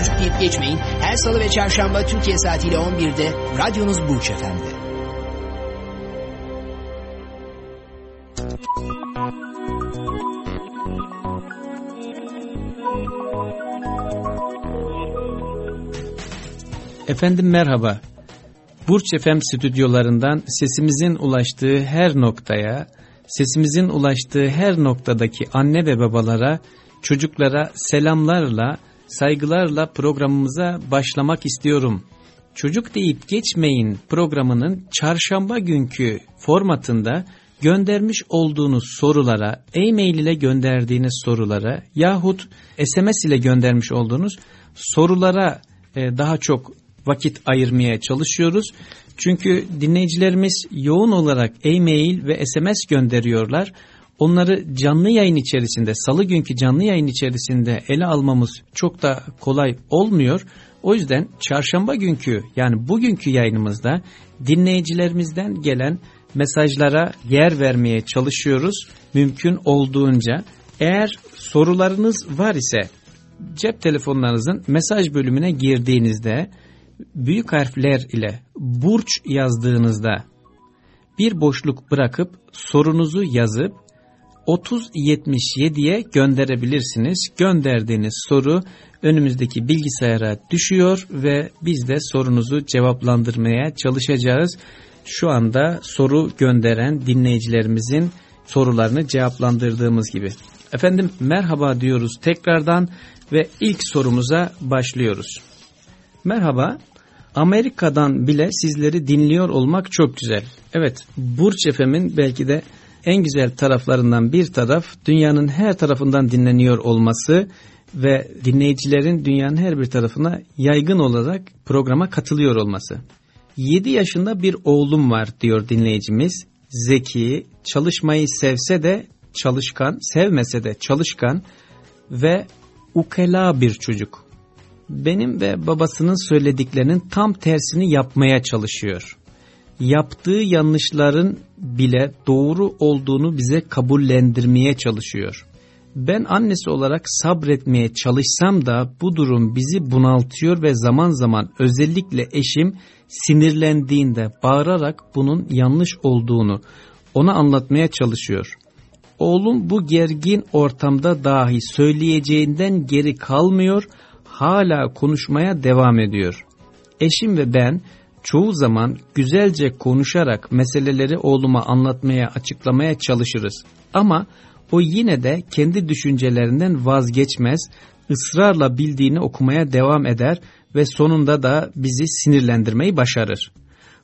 Çocuk deyip geçmeyin. Her salı ve çarşamba Türkiye saatiyle 11'de radyonuz Burç Efendi. Efendim merhaba. Burç FM stüdyolarından sesimizin ulaştığı her noktaya, sesimizin ulaştığı her noktadaki anne ve babalara, çocuklara selamlarla, saygılarla programımıza başlamak istiyorum. Çocuk deyip geçmeyin programının çarşamba günkü formatında göndermiş olduğunuz sorulara, e-mail ile gönderdiğiniz sorulara yahut SMS ile göndermiş olduğunuz sorulara e, daha çok vakit ayırmaya çalışıyoruz. Çünkü dinleyicilerimiz yoğun olarak e-mail ve SMS gönderiyorlar. Onları canlı yayın içerisinde, salı günkü canlı yayın içerisinde ele almamız çok da kolay olmuyor. O yüzden çarşamba günkü yani bugünkü yayınımızda dinleyicilerimizden gelen mesajlara yer vermeye çalışıyoruz mümkün olduğunca. Eğer sorularınız var ise cep telefonlarınızın mesaj bölümüne girdiğinizde büyük harfler ile burç yazdığınızda bir boşluk bırakıp sorunuzu yazıp 3077'ye gönderebilirsiniz. Gönderdiğiniz soru önümüzdeki bilgisayara düşüyor ve biz de sorunuzu cevaplandırmaya çalışacağız. Şu anda soru gönderen dinleyicilerimizin sorularını cevaplandırdığımız gibi. Efendim merhaba diyoruz tekrardan ve ilk sorumuza başlıyoruz. Merhaba, Amerika'dan bile sizleri dinliyor olmak çok güzel. Evet, Burç Efem'in belki de en güzel taraflarından bir taraf dünyanın her tarafından dinleniyor olması ve dinleyicilerin dünyanın her bir tarafına yaygın olarak programa katılıyor olması. 7 yaşında bir oğlum var diyor dinleyicimiz. Zeki, çalışmayı sevse de çalışkan, sevmese de çalışkan ve ukela bir çocuk benim ve babasının söylediklerinin tam tersini yapmaya çalışıyor. Yaptığı yanlışların bile doğru olduğunu bize kabullendirmeye çalışıyor. Ben annesi olarak sabretmeye çalışsam da bu durum bizi bunaltıyor ve zaman zaman özellikle eşim sinirlendiğinde bağırarak bunun yanlış olduğunu ona anlatmaya çalışıyor. Oğlum bu gergin ortamda dahi söyleyeceğinden geri kalmıyor hala konuşmaya devam ediyor. Eşim ve ben çoğu zaman güzelce konuşarak meseleleri oğluma anlatmaya, açıklamaya çalışırız. Ama o yine de kendi düşüncelerinden vazgeçmez, ısrarla bildiğini okumaya devam eder ve sonunda da bizi sinirlendirmeyi başarır.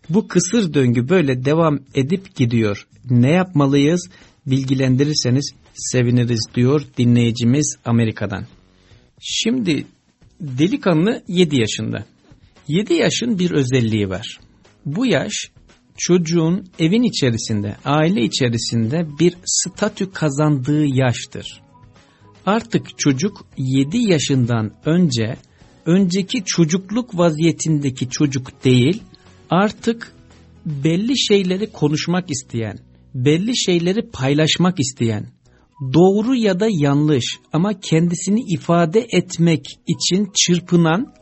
Bu kısır döngü böyle devam edip gidiyor. Ne yapmalıyız? Bilgilendirirseniz seviniriz diyor dinleyicimiz Amerika'dan. Şimdi Delikanlı 7 yaşında. 7 yaşın bir özelliği var. Bu yaş çocuğun evin içerisinde, aile içerisinde bir statü kazandığı yaştır. Artık çocuk 7 yaşından önce önceki çocukluk vaziyetindeki çocuk değil, artık belli şeyleri konuşmak isteyen, belli şeyleri paylaşmak isteyen, doğru ya da yanlış ama kendisini ifade etmek için çırpınan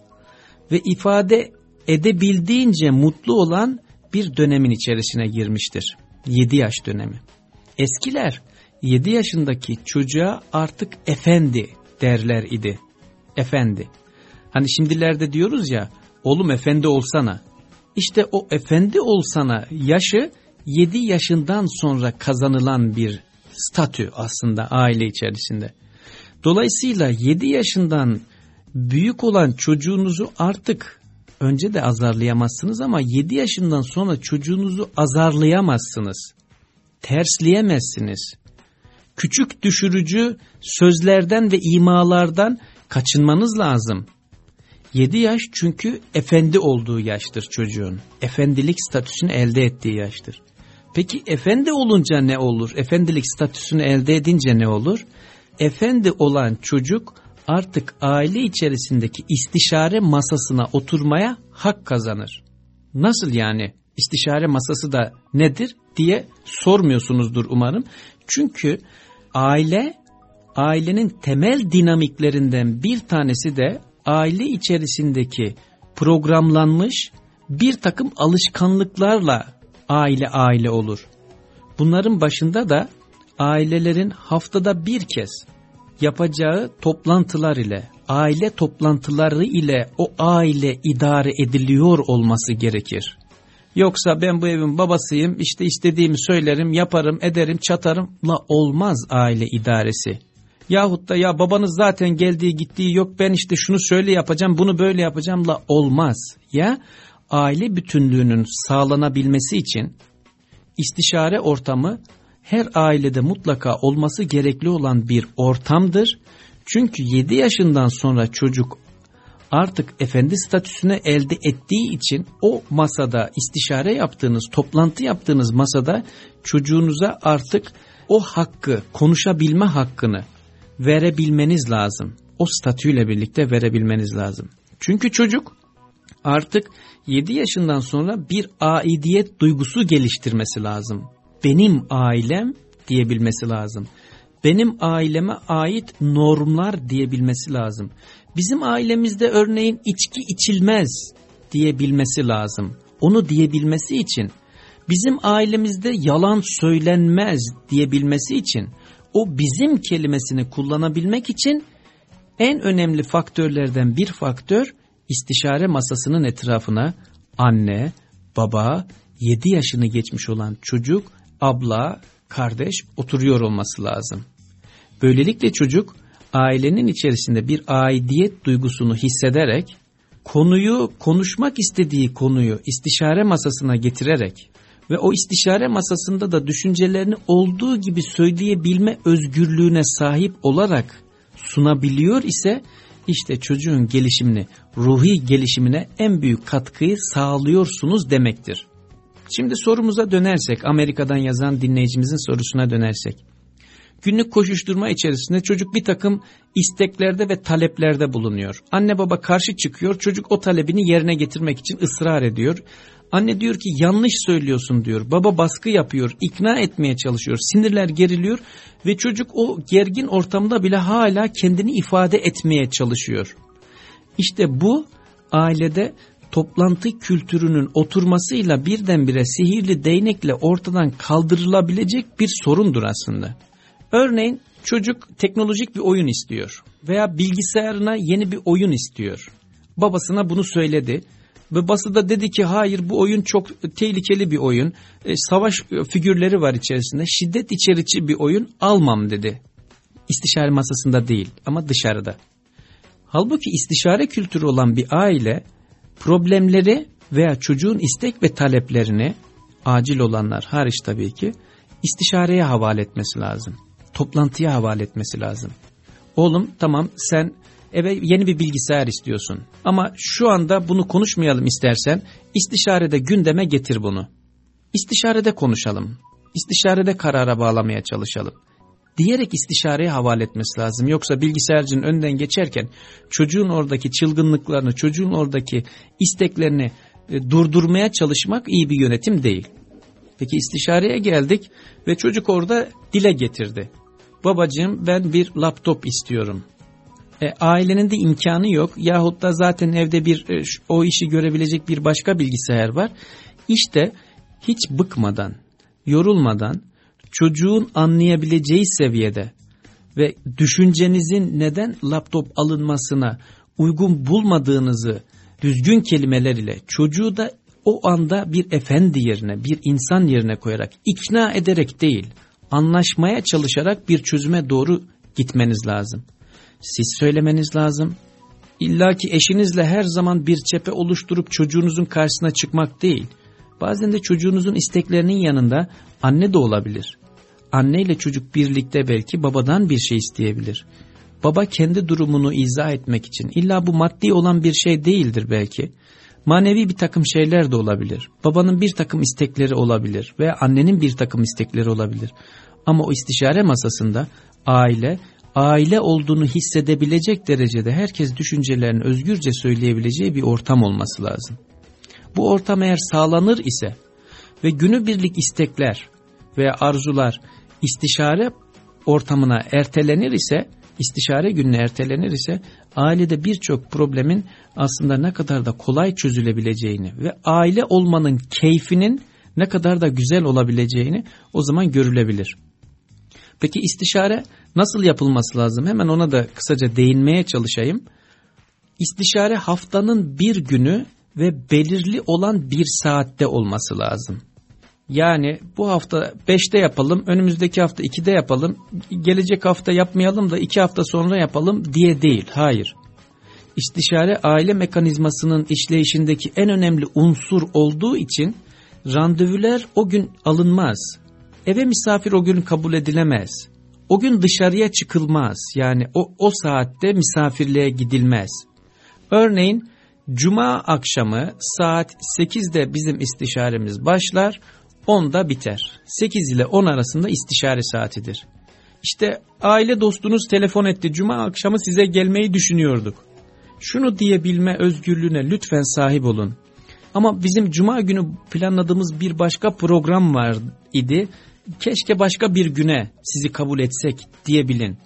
ve ifade edebildiğince mutlu olan bir dönemin içerisine girmiştir. 7 yaş dönemi. Eskiler 7 yaşındaki çocuğa artık efendi derler idi. Efendi. Hani şimdilerde diyoruz ya oğlum efendi olsana. İşte o efendi olsana yaşı 7 yaşından sonra kazanılan bir statü aslında aile içerisinde. Dolayısıyla 7 yaşından büyük olan çocuğunuzu artık önce de azarlayamazsınız ama 7 yaşından sonra çocuğunuzu azarlayamazsınız. Tersleyemezsiniz. Küçük düşürücü sözlerden ve imalardan kaçınmanız lazım. 7 yaş çünkü efendi olduğu yaştır çocuğun. Efendilik statüsünü elde ettiği yaştır. Peki efendi olunca ne olur? Efendilik statüsünü elde edince ne olur? Efendi olan çocuk artık aile içerisindeki istişare masasına oturmaya hak kazanır. Nasıl yani? İstişare masası da nedir diye sormuyorsunuzdur umarım. Çünkü aile, ailenin temel dinamiklerinden bir tanesi de aile içerisindeki programlanmış bir takım alışkanlıklarla aile aile olur. Bunların başında da ailelerin haftada bir kez yapacağı toplantılar ile, aile toplantıları ile o aile idare ediliyor olması gerekir. Yoksa ben bu evin babasıyım, işte istediğimi söylerim, yaparım, ederim, çatarımla olmaz aile idaresi. Yahut da ya babanız zaten geldiği gittiği yok ben işte şunu şöyle yapacağım bunu böyle yapacağımla olmaz. Ya aile bütünlüğünün sağlanabilmesi için istişare ortamı her ailede mutlaka olması gerekli olan bir ortamdır. Çünkü 7 yaşından sonra çocuk artık efendi statüsüne elde ettiği için o masada istişare yaptığınız, toplantı yaptığınız masada çocuğunuza artık o hakkı, konuşabilme hakkını verebilmeniz lazım. O statüyle birlikte verebilmeniz lazım. Çünkü çocuk artık 7 yaşından sonra bir aidiyet duygusu geliştirmesi lazım. Benim ailem diyebilmesi lazım. Benim aileme ait normlar diyebilmesi lazım. Bizim ailemizde örneğin içki içilmez diyebilmesi lazım. Onu diyebilmesi için bizim ailemizde yalan söylenmez diyebilmesi için o bizim kelimesini kullanabilmek için en önemli faktörlerden bir faktör istişare masasının etrafına anne, baba, 7 yaşını geçmiş olan çocuk, abla, kardeş oturuyor olması lazım. Böylelikle çocuk ailenin içerisinde bir aidiyet duygusunu hissederek konuyu konuşmak istediği konuyu istişare masasına getirerek ve o istişare masasında da düşüncelerini olduğu gibi söyleyebilme özgürlüğüne sahip olarak sunabiliyor ise işte çocuğun gelişimini, ruhi gelişimine en büyük katkıyı sağlıyorsunuz demektir. Şimdi sorumuza dönersek, Amerika'dan yazan dinleyicimizin sorusuna dönersek. Günlük koşuşturma içerisinde çocuk bir takım isteklerde ve taleplerde bulunuyor. Anne baba karşı çıkıyor, çocuk o talebini yerine getirmek için ısrar ediyor. Anne diyor ki yanlış söylüyorsun diyor. Baba baskı yapıyor, ikna etmeye çalışıyor. Sinirler geriliyor ve çocuk o gergin ortamda bile hala kendini ifade etmeye çalışıyor. İşte bu ailede toplantı kültürünün oturmasıyla birdenbire sihirli değnekle ortadan kaldırılabilecek bir sorundur aslında. Örneğin çocuk teknolojik bir oyun istiyor veya bilgisayarına yeni bir oyun istiyor. Babasına bunu söyledi ve bası da dedi ki hayır bu oyun çok tehlikeli bir oyun. E, savaş figürleri var içerisinde. Şiddet içerici bir oyun almam dedi. İstişare masasında değil ama dışarıda. Halbuki istişare kültürü olan bir aile problemleri veya çocuğun istek ve taleplerini acil olanlar hariç tabii ki istişareye havale etmesi lazım. Toplantıya havale etmesi lazım. Oğlum tamam sen eve yeni bir bilgisayar istiyorsun. Ama şu anda bunu konuşmayalım istersen istişarede gündeme getir bunu. İstişarede konuşalım. İstişarede karara bağlamaya çalışalım. Diyerek istişareye havale etmesi lazım. Yoksa bilgisayarcının önden geçerken çocuğun oradaki çılgınlıklarını, çocuğun oradaki isteklerini e, durdurmaya çalışmak iyi bir yönetim değil. Peki istişareye geldik ve çocuk orada dile getirdi. Babacığım ben bir laptop istiyorum e, ailenin de imkanı yok yahut da zaten evde bir e, o işi görebilecek bir başka bilgisayar var. İşte hiç bıkmadan, yorulmadan çocuğun anlayabileceği seviyede ve düşüncenizin neden laptop alınmasına uygun bulmadığınızı düzgün kelimeler ile çocuğu da o anda bir efendi yerine, bir insan yerine koyarak, ikna ederek değil, anlaşmaya çalışarak bir çözüme doğru gitmeniz lazım. Siz söylemeniz lazım. İlla ki eşinizle her zaman bir çepe oluşturup çocuğunuzun karşısına çıkmak değil. Bazen de çocuğunuzun isteklerinin yanında anne de olabilir. Anne ile çocuk birlikte belki babadan bir şey isteyebilir. baba kendi durumunu izah etmek için illa bu maddi olan bir şey değildir belki. Manevi bir takım şeyler de olabilir. Babanın bir takım istekleri olabilir veya annenin bir takım istekleri olabilir. Ama o istişare masasında aile, aile olduğunu hissedebilecek derecede herkes düşüncelerini özgürce söyleyebileceği bir ortam olması lazım. Bu ortam eğer sağlanır ise ve günübirlik istekler veya arzular istişare ortamına ertelenir ise, istişare gününe ertelenir ise ailede birçok problemin aslında ne kadar da kolay çözülebileceğini ve aile olmanın keyfinin ne kadar da güzel olabileceğini o zaman görülebilir. Peki istişare nasıl yapılması lazım? Hemen ona da kısaca değinmeye çalışayım. İstişare haftanın bir günü ve belirli olan bir saatte olması lazım. Yani bu hafta 5'te yapalım, önümüzdeki hafta 2'de yapalım, gelecek hafta yapmayalım da 2 hafta sonra yapalım diye değil. Hayır. İstişare aile mekanizmasının işleyişindeki en önemli unsur olduğu için randevular o gün alınmaz. Eve misafir o gün kabul edilemez. O gün dışarıya çıkılmaz. Yani o, o saatte misafirliğe gidilmez. Örneğin Cuma akşamı saat 8'de bizim istişaremiz başlar. 10'da biter. 8 ile 10 arasında istişare saatidir. İşte aile dostunuz telefon etti. Cuma akşamı size gelmeyi düşünüyorduk. Şunu diyebilme özgürlüğüne lütfen sahip olun. Ama bizim cuma günü planladığımız bir başka program var idi. Keşke başka bir güne sizi kabul etsek diyebilin.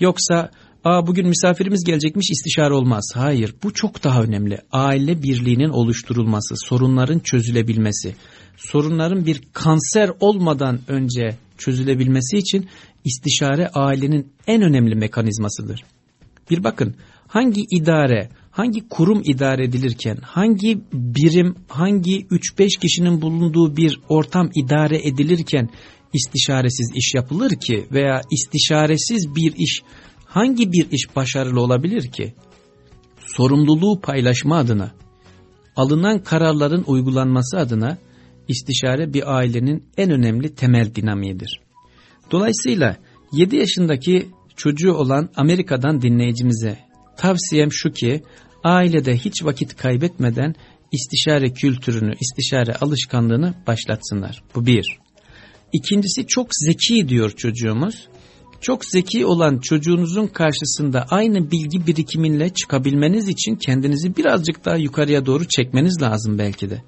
Yoksa Aa, bugün misafirimiz gelecekmiş istişare olmaz. Hayır bu çok daha önemli. Aile birliğinin oluşturulması, sorunların çözülebilmesi sorunların bir kanser olmadan önce çözülebilmesi için istişare ailenin en önemli mekanizmasıdır. Bir bakın hangi idare, hangi kurum idare edilirken, hangi birim, hangi 3-5 kişinin bulunduğu bir ortam idare edilirken istişaresiz iş yapılır ki veya istişaresiz bir iş hangi bir iş başarılı olabilir ki? Sorumluluğu paylaşma adına, alınan kararların uygulanması adına istişare bir ailenin en önemli temel dinamiğidir. Dolayısıyla 7 yaşındaki çocuğu olan Amerika'dan dinleyicimize tavsiyem şu ki ailede hiç vakit kaybetmeden istişare kültürünü, istişare alışkanlığını başlatsınlar. Bu bir. İkincisi çok zeki diyor çocuğumuz. Çok zeki olan çocuğunuzun karşısında aynı bilgi birikiminle çıkabilmeniz için kendinizi birazcık daha yukarıya doğru çekmeniz lazım belki de.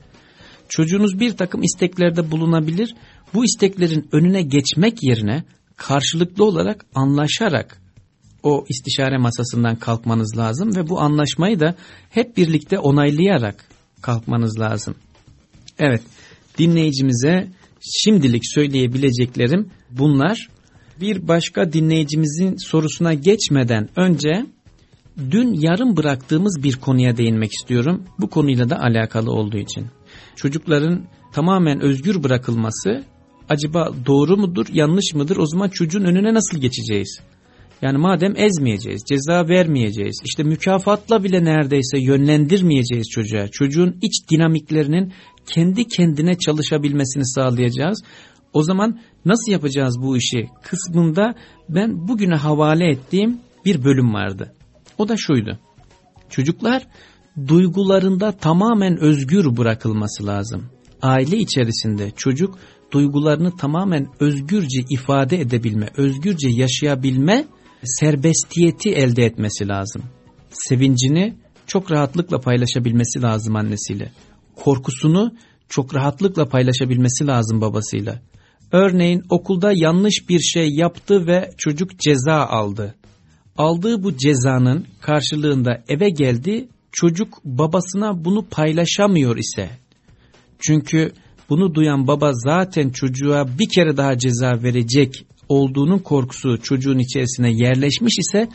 Çocuğunuz bir takım isteklerde bulunabilir. Bu isteklerin önüne geçmek yerine karşılıklı olarak anlaşarak o istişare masasından kalkmanız lazım ve bu anlaşmayı da hep birlikte onaylayarak kalkmanız lazım. Evet dinleyicimize şimdilik söyleyebileceklerim bunlar. Bir başka dinleyicimizin sorusuna geçmeden önce dün yarım bıraktığımız bir konuya değinmek istiyorum. Bu konuyla da alakalı olduğu için çocukların tamamen özgür bırakılması acaba doğru mudur, yanlış mıdır? O zaman çocuğun önüne nasıl geçeceğiz? Yani madem ezmeyeceğiz, ceza vermeyeceğiz, işte mükafatla bile neredeyse yönlendirmeyeceğiz çocuğa. Çocuğun iç dinamiklerinin kendi kendine çalışabilmesini sağlayacağız. O zaman nasıl yapacağız bu işi kısmında ben bugüne havale ettiğim bir bölüm vardı. O da şuydu. Çocuklar duygularında tamamen özgür bırakılması lazım. Aile içerisinde çocuk duygularını tamamen özgürce ifade edebilme, özgürce yaşayabilme serbestiyeti elde etmesi lazım. Sevincini çok rahatlıkla paylaşabilmesi lazım annesiyle. Korkusunu çok rahatlıkla paylaşabilmesi lazım babasıyla. Örneğin okulda yanlış bir şey yaptı ve çocuk ceza aldı. Aldığı bu cezanın karşılığında eve geldi çocuk babasına bunu paylaşamıyor ise çünkü bunu duyan baba zaten çocuğa bir kere daha ceza verecek olduğunun korkusu çocuğun içerisine yerleşmiş ise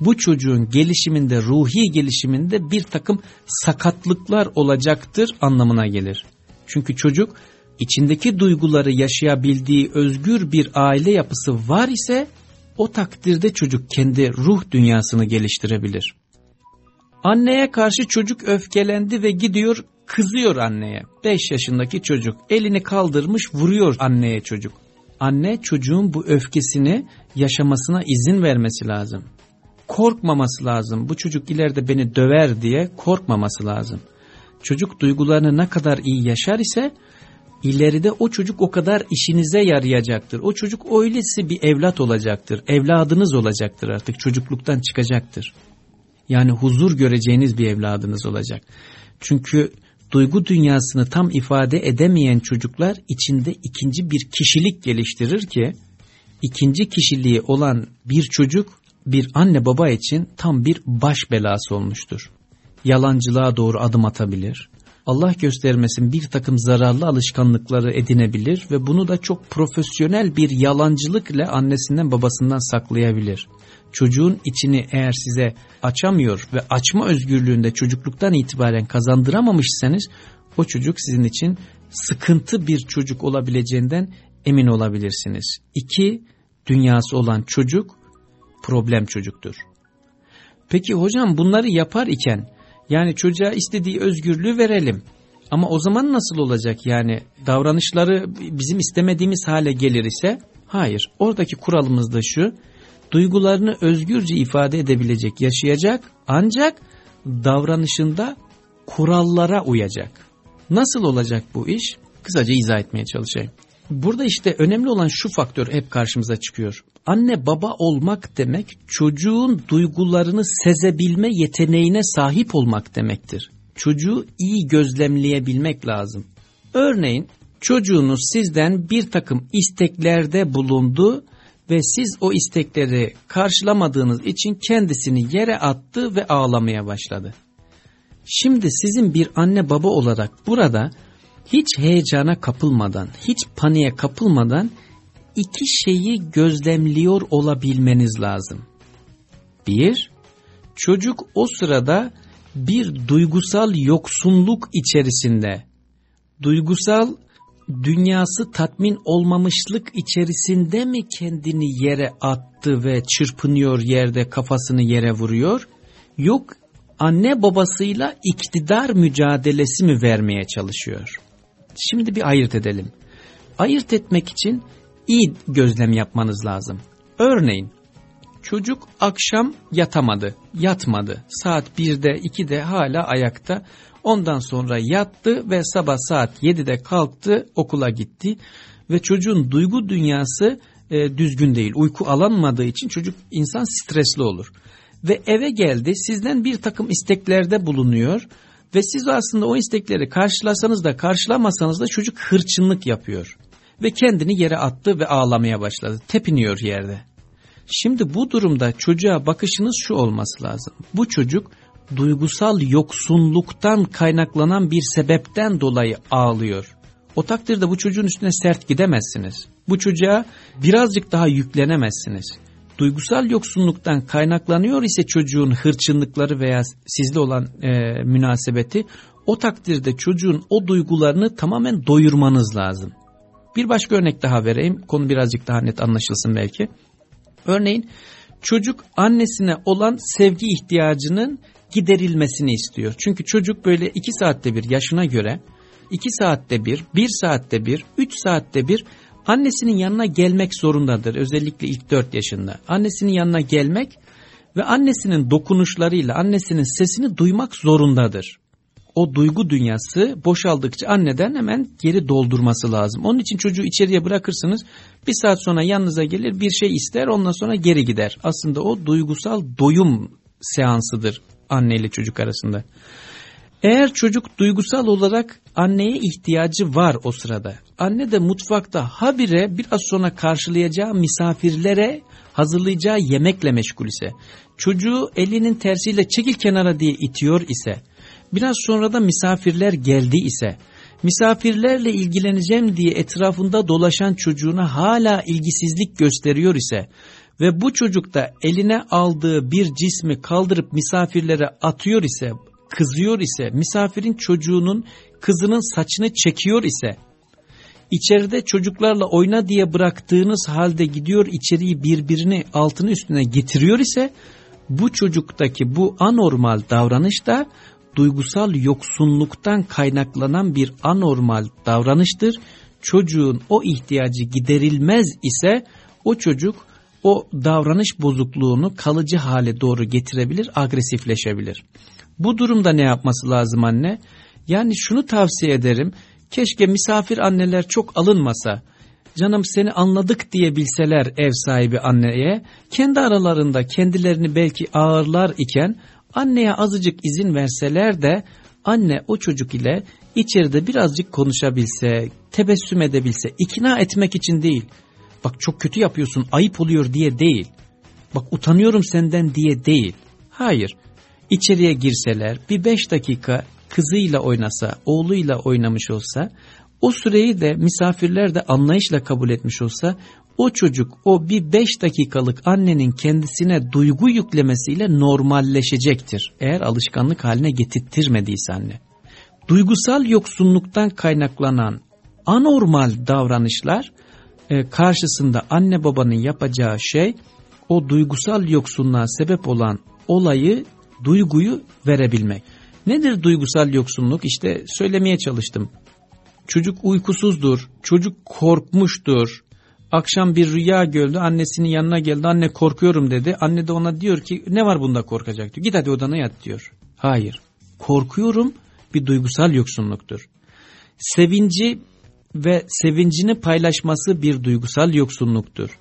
bu çocuğun gelişiminde ruhi gelişiminde bir takım sakatlıklar olacaktır anlamına gelir. Çünkü çocuk içindeki duyguları yaşayabildiği özgür bir aile yapısı var ise o takdirde çocuk kendi ruh dünyasını geliştirebilir. Anneye karşı çocuk öfkelendi ve gidiyor kızıyor anneye. 5 yaşındaki çocuk elini kaldırmış vuruyor anneye çocuk. Anne çocuğun bu öfkesini yaşamasına izin vermesi lazım. korkmaması lazım. Bu çocuk ileride beni döver diye korkmaması lazım. Çocuk duygularını ne kadar iyi yaşar ise ileride o çocuk o kadar işinize yarayacaktır. O çocuk öylesi bir evlat olacaktır. Evladınız olacaktır artık çocukluktan çıkacaktır. Yani huzur göreceğiniz bir evladınız olacak. Çünkü duygu dünyasını tam ifade edemeyen çocuklar içinde ikinci bir kişilik geliştirir ki ikinci kişiliği olan bir çocuk bir anne baba için tam bir baş belası olmuştur. Yalancılığa doğru adım atabilir. Allah göstermesin bir takım zararlı alışkanlıkları edinebilir ve bunu da çok profesyonel bir yalancılık ile annesinden babasından saklayabilir. Çocuğun içini eğer size açamıyor ve açma özgürlüğünde çocukluktan itibaren kazandıramamışsanız o çocuk sizin için sıkıntı bir çocuk olabileceğinden emin olabilirsiniz. İki, dünyası olan çocuk problem çocuktur. Peki hocam bunları yapar iken yani çocuğa istediği özgürlüğü verelim. Ama o zaman nasıl olacak yani davranışları bizim istemediğimiz hale gelir ise hayır oradaki kuralımız da şu duygularını özgürce ifade edebilecek yaşayacak ancak davranışında kurallara uyacak. Nasıl olacak bu iş? Kısaca izah etmeye çalışayım. Burada işte önemli olan şu faktör hep karşımıza çıkıyor. Anne baba olmak demek çocuğun duygularını sezebilme yeteneğine sahip olmak demektir. Çocuğu iyi gözlemleyebilmek lazım. Örneğin çocuğunuz sizden bir takım isteklerde bulundu ve siz o istekleri karşılamadığınız için kendisini yere attı ve ağlamaya başladı. Şimdi sizin bir anne baba olarak burada hiç heyecana kapılmadan, hiç paniğe kapılmadan iki şeyi gözlemliyor olabilmeniz lazım. Bir, çocuk o sırada bir duygusal yoksunluk içerisinde, duygusal dünyası tatmin olmamışlık içerisinde mi kendini yere attı ve çırpınıyor yerde kafasını yere vuruyor? Yok anne babasıyla iktidar mücadelesi mi vermeye çalışıyor? Şimdi bir ayırt edelim. Ayırt etmek için iyi gözlem yapmanız lazım. Örneğin çocuk akşam yatamadı, yatmadı. Saat 1'de 2'de hala ayakta. Ondan sonra yattı ve sabah saat 7'de kalktı okula gitti. Ve çocuğun duygu dünyası e, düzgün değil. Uyku alanmadığı için çocuk insan stresli olur. Ve eve geldi sizden bir takım isteklerde bulunuyor ve siz aslında o istekleri karşılasanız da karşılamasanız da çocuk hırçınlık yapıyor. Ve kendini yere attı ve ağlamaya başladı. Tepiniyor yerde. Şimdi bu durumda çocuğa bakışınız şu olması lazım. Bu çocuk duygusal yoksunluktan kaynaklanan bir sebepten dolayı ağlıyor. O takdirde bu çocuğun üstüne sert gidemezsiniz. Bu çocuğa birazcık daha yüklenemezsiniz duygusal yoksunluktan kaynaklanıyor ise çocuğun hırçınlıkları veya sizle olan e, münasebeti o takdirde çocuğun o duygularını tamamen doyurmanız lazım. Bir başka örnek daha vereyim. Konu birazcık daha net anlaşılsın belki. Örneğin çocuk annesine olan sevgi ihtiyacının giderilmesini istiyor. Çünkü çocuk böyle iki saatte bir yaşına göre iki saatte bir, bir saatte bir, üç saatte bir annesinin yanına gelmek zorundadır. Özellikle ilk 4 yaşında. Annesinin yanına gelmek ve annesinin dokunuşlarıyla annesinin sesini duymak zorundadır. O duygu dünyası boşaldıkça anneden hemen geri doldurması lazım. Onun için çocuğu içeriye bırakırsınız bir saat sonra yanınıza gelir bir şey ister ondan sonra geri gider. Aslında o duygusal doyum seansıdır anne ile çocuk arasında. Eğer çocuk duygusal olarak anneye ihtiyacı var o sırada. Anne de mutfakta habire biraz sonra karşılayacağı misafirlere hazırlayacağı yemekle meşgul ise, çocuğu elinin tersiyle çekil kenara diye itiyor ise, biraz sonra da misafirler geldi ise, misafirlerle ilgileneceğim diye etrafında dolaşan çocuğuna hala ilgisizlik gösteriyor ise ve bu çocuk da eline aldığı bir cismi kaldırıp misafirlere atıyor ise kızıyor ise, misafirin çocuğunun kızının saçını çekiyor ise, içeride çocuklarla oyna diye bıraktığınız halde gidiyor içeriği birbirini altını üstüne getiriyor ise, bu çocuktaki bu anormal davranış da duygusal yoksunluktan kaynaklanan bir anormal davranıştır. Çocuğun o ihtiyacı giderilmez ise o çocuk o davranış bozukluğunu kalıcı hale doğru getirebilir, agresifleşebilir. Bu durumda ne yapması lazım anne? Yani şunu tavsiye ederim. Keşke misafir anneler çok alınmasa. Canım seni anladık diye bilseler ev sahibi anneye. Kendi aralarında kendilerini belki ağırlar iken anneye azıcık izin verseler de anne o çocuk ile içeride birazcık konuşabilse, tebessüm edebilse, ikna etmek için değil. Bak çok kötü yapıyorsun, ayıp oluyor diye değil. Bak utanıyorum senden diye değil. Hayır, içeriye girseler, bir beş dakika kızıyla oynasa, oğluyla oynamış olsa, o süreyi de misafirler de anlayışla kabul etmiş olsa, o çocuk o bir beş dakikalık annenin kendisine duygu yüklemesiyle normalleşecektir. Eğer alışkanlık haline getirttirmediyse anne. Duygusal yoksunluktan kaynaklanan anormal davranışlar e, karşısında anne babanın yapacağı şey o duygusal yoksunluğa sebep olan olayı, duyguyu verebilmek. Nedir duygusal yoksunluk? İşte söylemeye çalıştım. Çocuk uykusuzdur, çocuk korkmuştur. Akşam bir rüya gördü, annesinin yanına geldi, anne korkuyorum dedi. Anne de ona diyor ki ne var bunda korkacak diyor. Git hadi odana yat diyor. Hayır, korkuyorum bir duygusal yoksunluktur. Sevinci ve sevincini paylaşması bir duygusal yoksunluktur.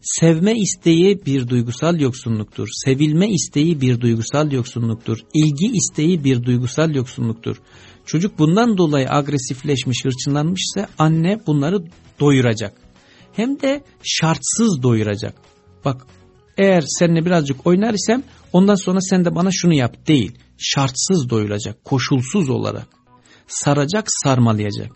Sevme isteği bir duygusal yoksunluktur. Sevilme isteği bir duygusal yoksunluktur. İlgi isteği bir duygusal yoksunluktur. Çocuk bundan dolayı agresifleşmiş, hırçınlanmışsa anne bunları doyuracak. Hem de şartsız doyuracak. Bak eğer seninle birazcık oynar isem ondan sonra sen de bana şunu yap değil. Şartsız doyuracak, koşulsuz olarak. Saracak, sarmalayacak.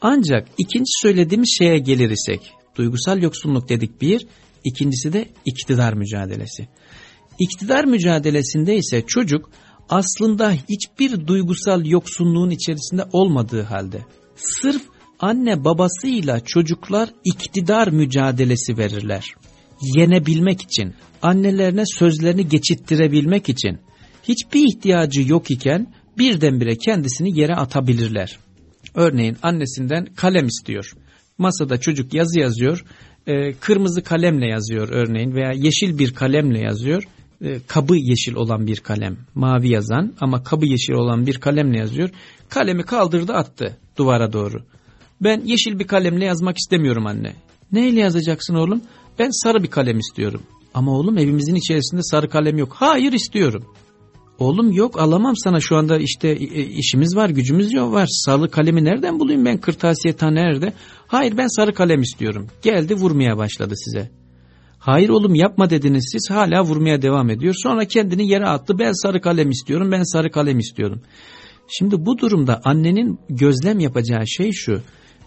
Ancak ikinci söylediğimiz şeye gelir isek, duygusal yoksunluk dedik bir, ikincisi de iktidar mücadelesi. İktidar mücadelesinde ise çocuk aslında hiçbir duygusal yoksunluğun içerisinde olmadığı halde sırf anne babasıyla çocuklar iktidar mücadelesi verirler. Yenebilmek için, annelerine sözlerini geçittirebilmek için hiçbir ihtiyacı yok iken birdenbire kendisini yere atabilirler. Örneğin annesinden kalem istiyor. Masada çocuk yazı yazıyor, e, kırmızı kalemle yazıyor örneğin veya yeşil bir kalemle yazıyor. E, kabı yeşil olan bir kalem, mavi yazan ama kabı yeşil olan bir kalemle yazıyor. Kalemi kaldırdı attı duvara doğru. Ben yeşil bir kalemle yazmak istemiyorum anne. Neyle yazacaksın oğlum? Ben sarı bir kalem istiyorum. Ama oğlum evimizin içerisinde sarı kalem yok. Hayır istiyorum. Oğlum yok alamam sana şu anda işte e, e, işimiz var gücümüz yok var. Sarı kalemi nereden bulayım ben kırtasiye tane nerede? Hayır ben sarı kalem istiyorum. Geldi vurmaya başladı size. Hayır oğlum yapma dediniz siz hala vurmaya devam ediyor. Sonra kendini yere attı ben sarı kalem istiyorum ben sarı kalem istiyorum. Şimdi bu durumda annenin gözlem yapacağı şey şu.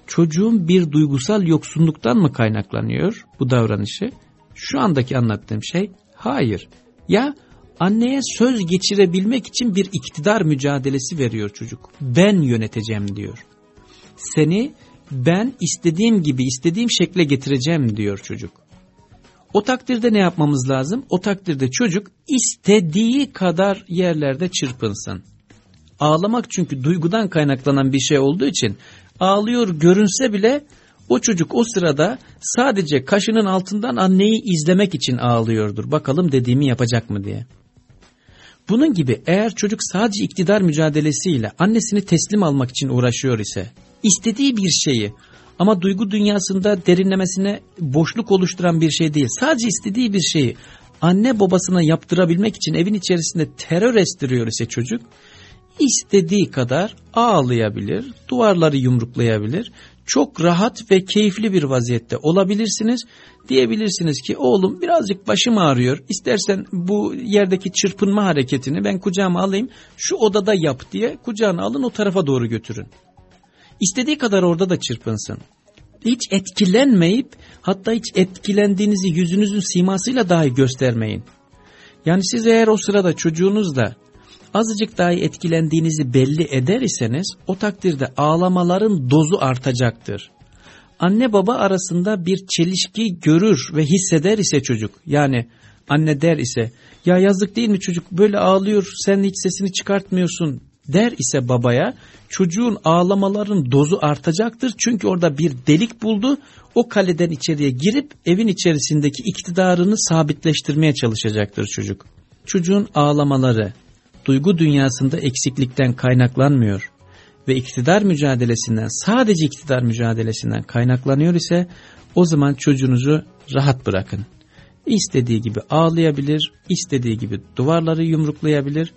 Çocuğun bir duygusal yoksunluktan mı kaynaklanıyor bu davranışı? Şu andaki anlattığım şey hayır. Ya anneye söz geçirebilmek için bir iktidar mücadelesi veriyor çocuk. Ben yöneteceğim diyor. Seni ben istediğim gibi istediğim şekle getireceğim diyor çocuk. O takdirde ne yapmamız lazım? O takdirde çocuk istediği kadar yerlerde çırpınsın. Ağlamak çünkü duygudan kaynaklanan bir şey olduğu için ağlıyor görünse bile o çocuk o sırada sadece kaşının altından anneyi izlemek için ağlıyordur. Bakalım dediğimi yapacak mı diye. Bunun gibi eğer çocuk sadece iktidar mücadelesiyle annesini teslim almak için uğraşıyor ise, istediği bir şeyi ama duygu dünyasında derinlemesine boşluk oluşturan bir şey değil, sadece istediği bir şeyi anne babasına yaptırabilmek için evin içerisinde terör estiriyor ise çocuk, istediği kadar ağlayabilir, duvarları yumruklayabilir, çok rahat ve keyifli bir vaziyette olabilirsiniz. Diyebilirsiniz ki oğlum birazcık başım ağrıyor. İstersen bu yerdeki çırpınma hareketini ben kucağıma alayım şu odada yap diye kucağına alın o tarafa doğru götürün. İstediği kadar orada da çırpınsın. Hiç etkilenmeyip hatta hiç etkilendiğinizi yüzünüzün simasıyla dahi göstermeyin. Yani siz eğer o sırada çocuğunuzla azıcık dahi etkilendiğinizi belli eder iseniz o takdirde ağlamaların dozu artacaktır. Anne baba arasında bir çelişki görür ve hisseder ise çocuk yani anne der ise ya yazık değil mi çocuk böyle ağlıyor sen hiç sesini çıkartmıyorsun der ise babaya çocuğun ağlamaların dozu artacaktır. Çünkü orada bir delik buldu. O kaleden içeriye girip evin içerisindeki iktidarını sabitleştirmeye çalışacaktır çocuk. Çocuğun ağlamaları duygu dünyasında eksiklikten kaynaklanmıyor ve iktidar mücadelesinden sadece iktidar mücadelesinden kaynaklanıyor ise o zaman çocuğunuzu rahat bırakın. İstediği gibi ağlayabilir, istediği gibi duvarları yumruklayabilir.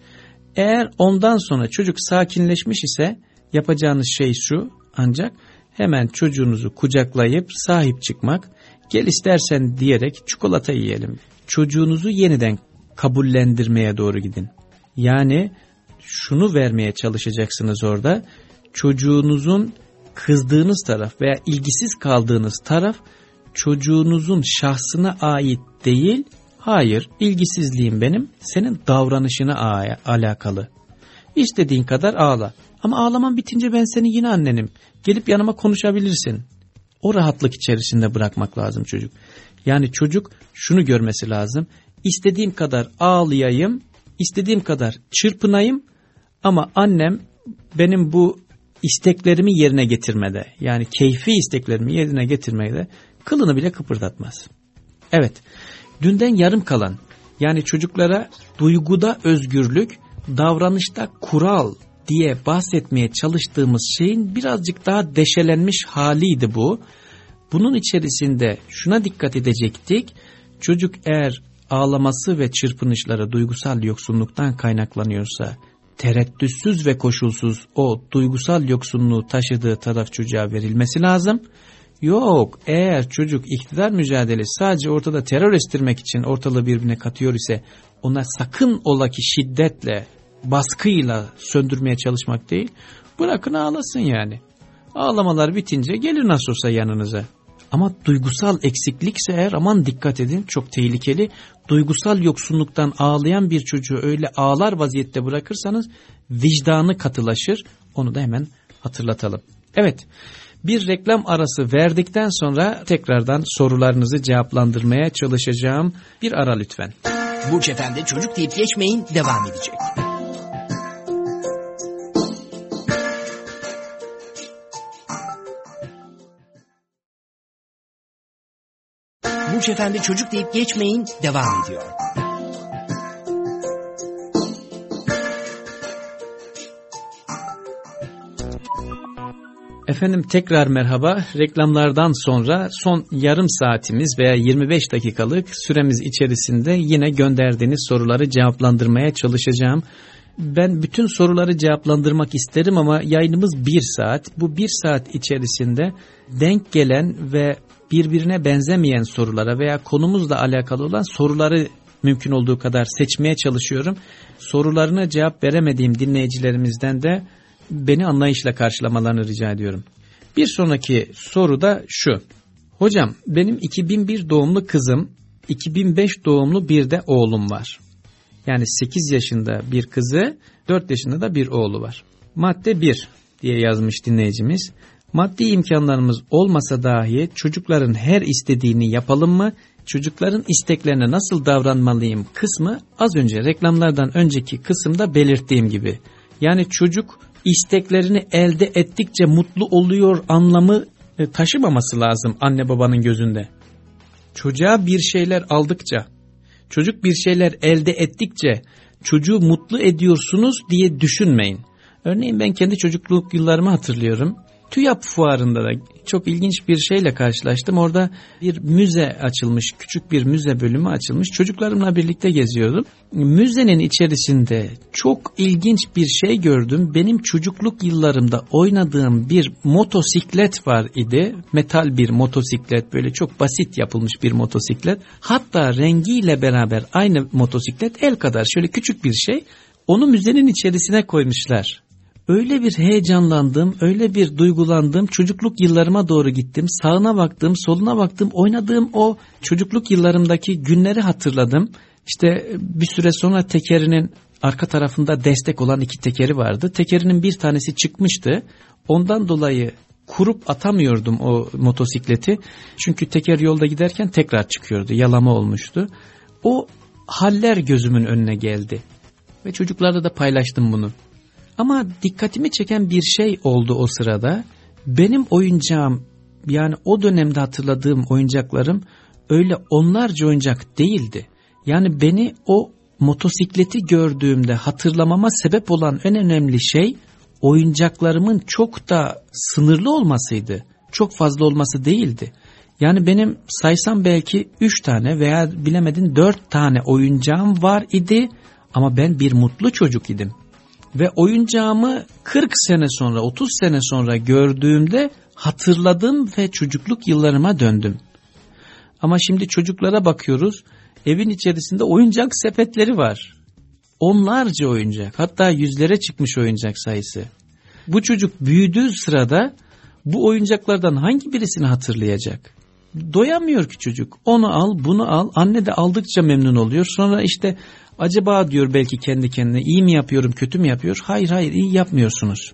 Eğer ondan sonra çocuk sakinleşmiş ise yapacağınız şey şu ancak hemen çocuğunuzu kucaklayıp sahip çıkmak, gel istersen diyerek çikolata yiyelim. Çocuğunuzu yeniden kabullendirmeye doğru gidin. Yani şunu vermeye çalışacaksınız orada. Çocuğunuzun kızdığınız taraf veya ilgisiz kaldığınız taraf çocuğunuzun şahsına ait değil. Hayır, ilgisizliğim benim senin davranışına alakalı. İstediğin kadar ağla. Ama ağlaman bitince ben senin yine annenim. Gelip yanıma konuşabilirsin. O rahatlık içerisinde bırakmak lazım çocuk. Yani çocuk şunu görmesi lazım. İstediğim kadar ağlayayım, istediğim kadar çırpınayım ama annem benim bu isteklerimi yerine getirmede yani keyfi isteklerimi yerine getirmede kılını bile kıpırdatmaz. Evet dünden yarım kalan yani çocuklara duyguda özgürlük davranışta kural diye bahsetmeye çalıştığımız şeyin birazcık daha deşelenmiş haliydi bu. Bunun içerisinde şuna dikkat edecektik. Çocuk eğer ağlaması ve çırpınışları duygusal yoksunluktan kaynaklanıyorsa tereddütsüz ve koşulsuz o duygusal yoksunluğu taşıdığı taraf çocuğa verilmesi lazım. Yok eğer çocuk iktidar mücadelesi sadece ortada terör estirmek için ortalığı birbirine katıyor ise ona sakın ola ki şiddetle baskıyla söndürmeye çalışmak değil bırakın ağlasın yani. Ağlamalar bitince gelir nasıl olsa yanınıza. Ama duygusal eksiklikse eğer aman dikkat edin çok tehlikeli. Duygusal yoksunluktan ağlayan bir çocuğu öyle ağlar vaziyette bırakırsanız vicdanı katılaşır. Onu da hemen hatırlatalım. Evet bir reklam arası verdikten sonra tekrardan sorularınızı cevaplandırmaya çalışacağım. Bir ara lütfen. Burç Efendi çocuk deyip geçmeyin devam edecek. Burç Efendi çocuk deyip geçmeyin devam ediyor. Efendim tekrar merhaba. Reklamlardan sonra son yarım saatimiz veya 25 dakikalık süremiz içerisinde yine gönderdiğiniz soruları cevaplandırmaya çalışacağım. Ben bütün soruları cevaplandırmak isterim ama yayınımız bir saat. Bu bir saat içerisinde denk gelen ve birbirine benzemeyen sorulara veya konumuzla alakalı olan soruları mümkün olduğu kadar seçmeye çalışıyorum. Sorularına cevap veremediğim dinleyicilerimizden de beni anlayışla karşılamalarını rica ediyorum. Bir sonraki soru da şu. Hocam benim 2001 doğumlu kızım, 2005 doğumlu bir de oğlum var. Yani 8 yaşında bir kızı, 4 yaşında da bir oğlu var. Madde 1 diye yazmış dinleyicimiz. Maddi imkanlarımız olmasa dahi çocukların her istediğini yapalım mı? Çocukların isteklerine nasıl davranmalıyım kısmı az önce reklamlardan önceki kısımda belirttiğim gibi. Yani çocuk isteklerini elde ettikçe mutlu oluyor anlamı e, taşımaması lazım anne babanın gözünde. Çocuğa bir şeyler aldıkça, çocuk bir şeyler elde ettikçe çocuğu mutlu ediyorsunuz diye düşünmeyin. Örneğin ben kendi çocukluk yıllarımı hatırlıyorum. TÜYAP fuarında da çok ilginç bir şeyle karşılaştım. Orada bir müze açılmış, küçük bir müze bölümü açılmış. Çocuklarımla birlikte geziyordum. Müzenin içerisinde çok ilginç bir şey gördüm. Benim çocukluk yıllarımda oynadığım bir motosiklet var idi. Metal bir motosiklet, böyle çok basit yapılmış bir motosiklet. Hatta rengiyle beraber aynı motosiklet el kadar şöyle küçük bir şey. Onu müzenin içerisine koymuşlar öyle bir heyecanlandım, öyle bir duygulandım. Çocukluk yıllarıma doğru gittim. Sağına baktım, soluna baktım. Oynadığım o çocukluk yıllarımdaki günleri hatırladım. İşte bir süre sonra tekerinin arka tarafında destek olan iki tekeri vardı. Tekerinin bir tanesi çıkmıştı. Ondan dolayı kurup atamıyordum o motosikleti. Çünkü teker yolda giderken tekrar çıkıyordu. Yalama olmuştu. O haller gözümün önüne geldi. Ve çocuklarla da paylaştım bunu. Ama dikkatimi çeken bir şey oldu o sırada. Benim oyuncağım yani o dönemde hatırladığım oyuncaklarım öyle onlarca oyuncak değildi. Yani beni o motosikleti gördüğümde hatırlamama sebep olan en önemli şey oyuncaklarımın çok da sınırlı olmasıydı. Çok fazla olması değildi. Yani benim saysam belki üç tane veya bilemedin dört tane oyuncağım var idi ama ben bir mutlu çocuk idim. Ve oyuncağımı 40 sene sonra 30 sene sonra gördüğümde hatırladım ve çocukluk yıllarıma döndüm. Ama şimdi çocuklara bakıyoruz evin içerisinde oyuncak sepetleri var. Onlarca oyuncak hatta yüzlere çıkmış oyuncak sayısı. Bu çocuk büyüdüğü sırada bu oyuncaklardan hangi birisini hatırlayacak? Doyamıyor ki çocuk. Onu al, bunu al. Anne de aldıkça memnun oluyor. Sonra işte acaba diyor belki kendi kendine iyi mi yapıyorum, kötü mü yapıyor? Hayır hayır iyi yapmıyorsunuz.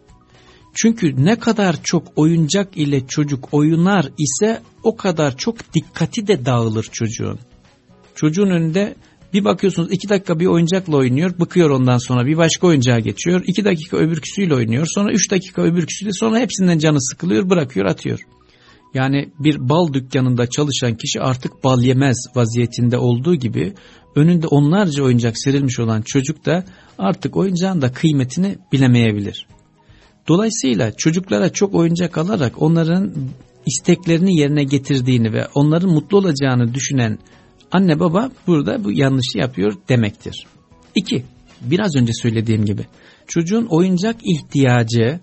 Çünkü ne kadar çok oyuncak ile çocuk oynar ise o kadar çok dikkati de dağılır çocuğun. Çocuğun önünde bir bakıyorsunuz iki dakika bir oyuncakla oynuyor, bıkıyor ondan sonra bir başka oyuncağa geçiyor. iki dakika öbürküsüyle oynuyor, sonra üç dakika öbürküsüyle sonra hepsinden canı sıkılıyor, bırakıyor, atıyor. Yani bir bal dükkanında çalışan kişi artık bal yemez vaziyetinde olduğu gibi önünde onlarca oyuncak serilmiş olan çocuk da artık oyuncağın da kıymetini bilemeyebilir. Dolayısıyla çocuklara çok oyuncak alarak onların isteklerini yerine getirdiğini ve onların mutlu olacağını düşünen anne baba burada bu yanlışı yapıyor demektir. İki, biraz önce söylediğim gibi çocuğun oyuncak ihtiyacı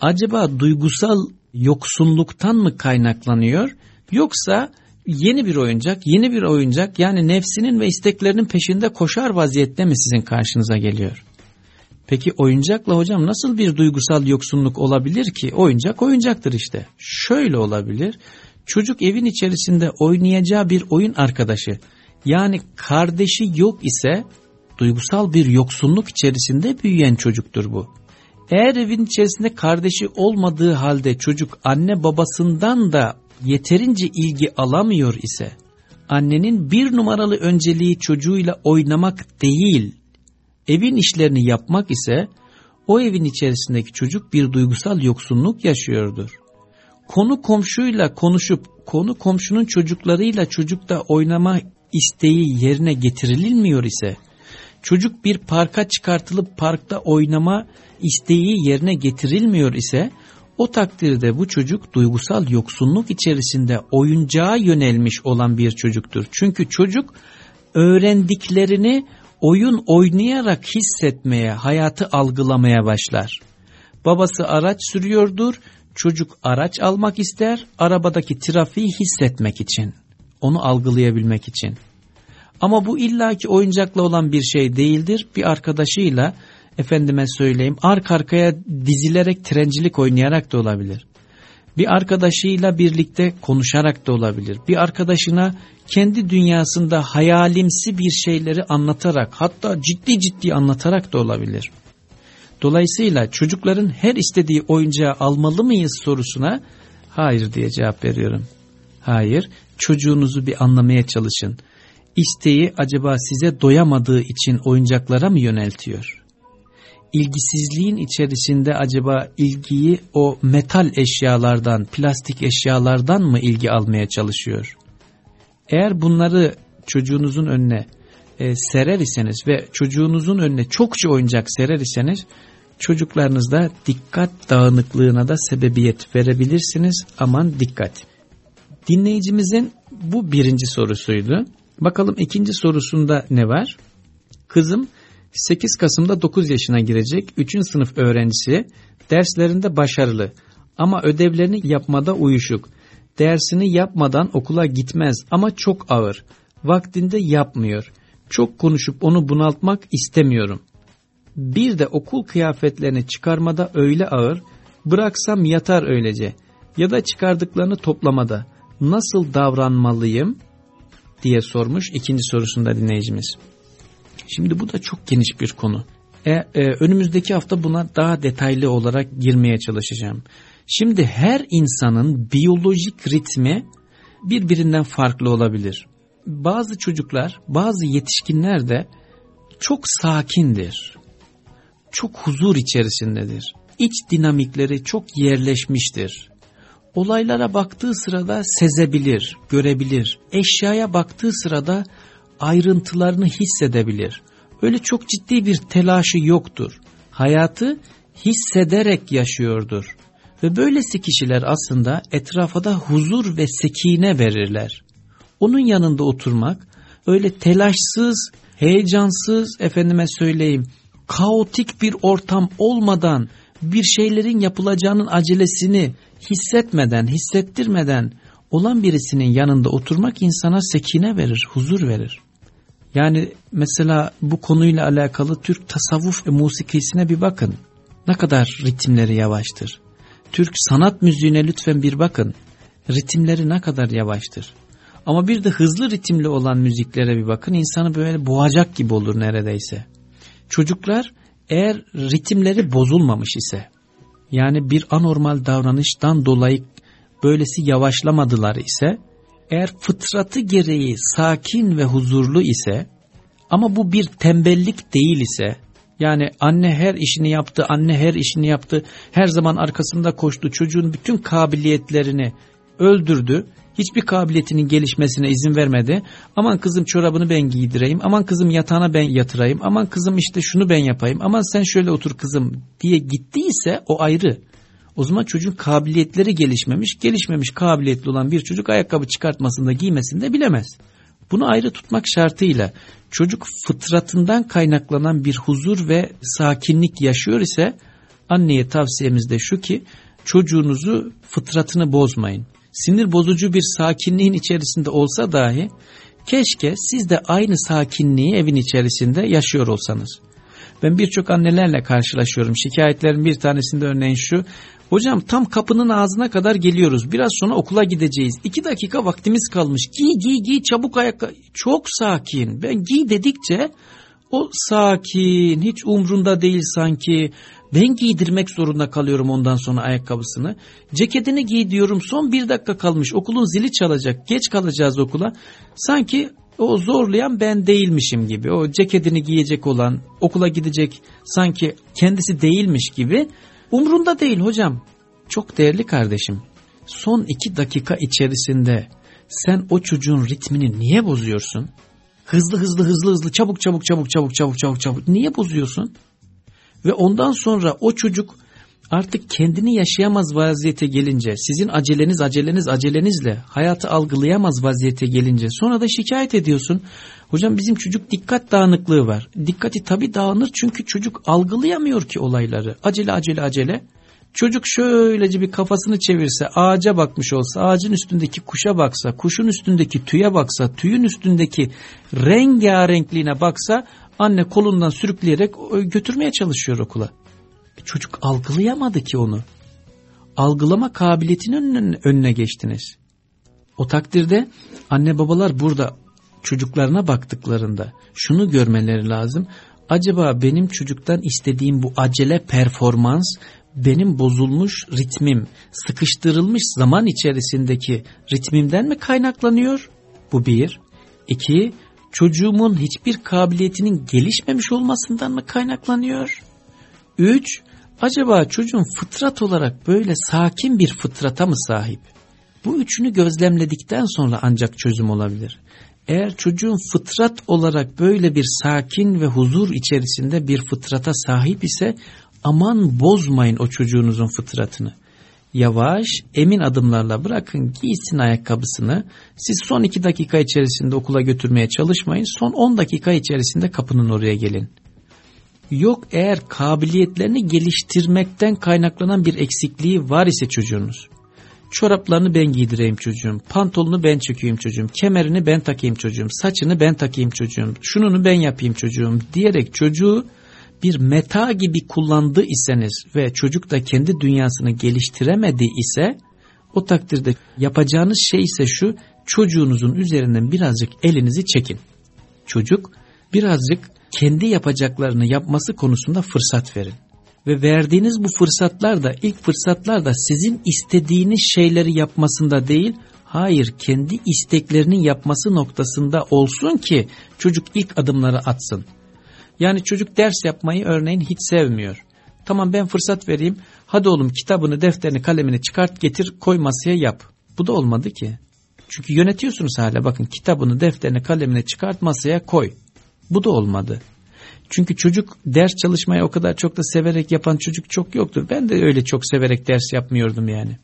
acaba duygusal yoksunluktan mı kaynaklanıyor yoksa yeni bir oyuncak, yeni bir oyuncak yani nefsinin ve isteklerinin peşinde koşar vaziyette mi sizin karşınıza geliyor? Peki oyuncakla hocam nasıl bir duygusal yoksunluk olabilir ki? Oyuncak oyuncaktır işte. Şöyle olabilir. Çocuk evin içerisinde oynayacağı bir oyun arkadaşı yani kardeşi yok ise duygusal bir yoksunluk içerisinde büyüyen çocuktur bu. Eğer evin içerisinde kardeşi olmadığı halde çocuk anne babasından da yeterince ilgi alamıyor ise annenin bir numaralı önceliği çocuğuyla oynamak değil evin işlerini yapmak ise o evin içerisindeki çocuk bir duygusal yoksunluk yaşıyordur. Konu komşuyla konuşup konu komşunun çocuklarıyla çocukta oynama isteği yerine getirilmiyor ise çocuk bir parka çıkartılıp parkta oynama isteği yerine getirilmiyor ise o takdirde bu çocuk duygusal yoksunluk içerisinde oyuncağa yönelmiş olan bir çocuktur. Çünkü çocuk öğrendiklerini oyun oynayarak hissetmeye, hayatı algılamaya başlar. Babası araç sürüyordur, çocuk araç almak ister, arabadaki trafiği hissetmek için, onu algılayabilmek için. Ama bu illaki oyuncakla olan bir şey değildir. Bir arkadaşıyla efendime söyleyeyim arka arkaya dizilerek trencilik oynayarak da olabilir. Bir arkadaşıyla birlikte konuşarak da olabilir. Bir arkadaşına kendi dünyasında hayalimsi bir şeyleri anlatarak hatta ciddi ciddi anlatarak da olabilir. Dolayısıyla çocukların her istediği oyuncağı almalı mıyız sorusuna hayır diye cevap veriyorum. Hayır, çocuğunuzu bir anlamaya çalışın. İsteği acaba size doyamadığı için oyuncaklara mı yöneltiyor? ilgisizliğin içerisinde acaba ilgiyi o metal eşyalardan, plastik eşyalardan mı ilgi almaya çalışıyor? Eğer bunları çocuğunuzun önüne e, serer iseniz ve çocuğunuzun önüne çokça oyuncak serer iseniz çocuklarınızda dikkat dağınıklığına da sebebiyet verebilirsiniz. Aman dikkat. Dinleyicimizin bu birinci sorusuydu. Bakalım ikinci sorusunda ne var? Kızım 8 Kasım'da 9 yaşına girecek 3. sınıf öğrencisi derslerinde başarılı ama ödevlerini yapmada uyuşuk. Dersini yapmadan okula gitmez ama çok ağır. Vaktinde yapmıyor. Çok konuşup onu bunaltmak istemiyorum. Bir de okul kıyafetlerini çıkarmada öyle ağır, bıraksam yatar öylece ya da çıkardıklarını toplamada nasıl davranmalıyım diye sormuş ikinci sorusunda dinleyicimiz. Şimdi bu da çok geniş bir konu. E, e, önümüzdeki hafta buna daha detaylı olarak girmeye çalışacağım. Şimdi her insanın biyolojik ritmi birbirinden farklı olabilir. Bazı çocuklar, bazı yetişkinler de çok sakindir. çok huzur içerisindedir. İç dinamikleri çok yerleşmiştir. Olaylara baktığı sırada sezebilir, görebilir. Eşyaya baktığı sırada ayrıntılarını hissedebilir. Öyle çok ciddi bir telaşı yoktur. Hayatı hissederek yaşıyordur. Ve böylesi kişiler aslında etrafa da huzur ve sekine verirler. Onun yanında oturmak öyle telaşsız, heyecansız efendime söyleyeyim kaotik bir ortam olmadan bir şeylerin yapılacağının acelesini hissetmeden, hissettirmeden olan birisinin yanında oturmak insana sekine verir, huzur verir. Yani mesela bu konuyla alakalı Türk tasavvuf ve musikisine bir bakın. Ne kadar ritimleri yavaştır. Türk sanat müziğine lütfen bir bakın. Ritimleri ne kadar yavaştır. Ama bir de hızlı ritimli olan müziklere bir bakın. insanı böyle boğacak gibi olur neredeyse. Çocuklar eğer ritimleri bozulmamış ise yani bir anormal davranıştan dolayı böylesi yavaşlamadılar ise eğer fıtratı gereği sakin ve huzurlu ise ama bu bir tembellik değil ise yani anne her işini yaptı, anne her işini yaptı, her zaman arkasında koştu, çocuğun bütün kabiliyetlerini öldürdü, hiçbir kabiliyetinin gelişmesine izin vermedi. Aman kızım çorabını ben giydireyim, aman kızım yatağına ben yatırayım, aman kızım işte şunu ben yapayım, aman sen şöyle otur kızım diye gittiyse o ayrı. O zaman çocuğun kabiliyetleri gelişmemiş, gelişmemiş kabiliyetli olan bir çocuk ayakkabı çıkartmasında giymesinde bilemez. Bunu ayrı tutmak şartıyla çocuk fıtratından kaynaklanan bir huzur ve sakinlik yaşıyor ise anneye tavsiyemiz de şu ki çocuğunuzu fıtratını bozmayın. Sinir bozucu bir sakinliğin içerisinde olsa dahi keşke siz de aynı sakinliği evin içerisinde yaşıyor olsanız. Ben birçok annelerle karşılaşıyorum. Şikayetlerin bir tanesinde örneğin şu. Hocam tam kapının ağzına kadar geliyoruz. Biraz sonra okula gideceğiz. İki dakika vaktimiz kalmış. Giy giy giy çabuk ayakkabı. Çok sakin. Ben giy dedikçe o sakin hiç umrunda değil sanki. Ben giydirmek zorunda kalıyorum ondan sonra ayakkabısını. Ceketini giy diyorum son bir dakika kalmış okulun zili çalacak geç kalacağız okula. Sanki o zorlayan ben değilmişim gibi o ceketini giyecek olan okula gidecek sanki kendisi değilmiş gibi umrunda değil hocam. Çok değerli kardeşim son iki dakika içerisinde sen o çocuğun ritmini niye bozuyorsun? Hızlı hızlı hızlı hızlı çabuk çabuk çabuk çabuk çabuk çabuk çabuk niye bozuyorsun? Ve ondan sonra o çocuk artık kendini yaşayamaz vaziyete gelince, sizin aceleniz aceleniz acelenizle hayatı algılayamaz vaziyete gelince sonra da şikayet ediyorsun. Hocam bizim çocuk dikkat dağınıklığı var. Dikkati tabii dağınır çünkü çocuk algılayamıyor ki olayları. Acele acele acele. Çocuk şöylece bir kafasını çevirse, ağaca bakmış olsa, ağacın üstündeki kuşa baksa, kuşun üstündeki tüye baksa, tüyün üstündeki rengarenkliğine baksa Anne kolundan sürükleyerek götürmeye çalışıyor okula. E, çocuk algılayamadı ki onu. Algılama kabiliyetinin önüne, geçtiniz. O takdirde anne babalar burada çocuklarına baktıklarında şunu görmeleri lazım. Acaba benim çocuktan istediğim bu acele performans benim bozulmuş ritmim, sıkıştırılmış zaman içerisindeki ritmimden mi kaynaklanıyor? Bu bir. İki, çocuğumun hiçbir kabiliyetinin gelişmemiş olmasından mı kaynaklanıyor? 3. Acaba çocuğun fıtrat olarak böyle sakin bir fıtrata mı sahip? Bu üçünü gözlemledikten sonra ancak çözüm olabilir. Eğer çocuğun fıtrat olarak böyle bir sakin ve huzur içerisinde bir fıtrata sahip ise aman bozmayın o çocuğunuzun fıtratını yavaş, emin adımlarla bırakın giysin ayakkabısını. Siz son iki dakika içerisinde okula götürmeye çalışmayın. Son on dakika içerisinde kapının oraya gelin. Yok eğer kabiliyetlerini geliştirmekten kaynaklanan bir eksikliği var ise çocuğunuz. Çoraplarını ben giydireyim çocuğum, pantolonu ben çökeyim çocuğum, kemerini ben takayım çocuğum, saçını ben takayım çocuğum, şununu ben yapayım çocuğum diyerek çocuğu bir meta gibi kullandı iseniz ve çocuk da kendi dünyasını geliştiremedi ise o takdirde yapacağınız şey ise şu çocuğunuzun üzerinden birazcık elinizi çekin. Çocuk birazcık kendi yapacaklarını yapması konusunda fırsat verin. Ve verdiğiniz bu fırsatlar da ilk fırsatlar da sizin istediğiniz şeyleri yapmasında değil, hayır kendi isteklerinin yapması noktasında olsun ki çocuk ilk adımları atsın. Yani çocuk ders yapmayı örneğin hiç sevmiyor. Tamam ben fırsat vereyim. Hadi oğlum kitabını, defterini, kalemini çıkart getir koy masaya yap. Bu da olmadı ki. Çünkü yönetiyorsunuz hala bakın kitabını, defterini, kalemini çıkart masaya koy. Bu da olmadı. Çünkü çocuk ders çalışmayı o kadar çok da severek yapan çocuk çok yoktur. Ben de öyle çok severek ders yapmıyordum yani.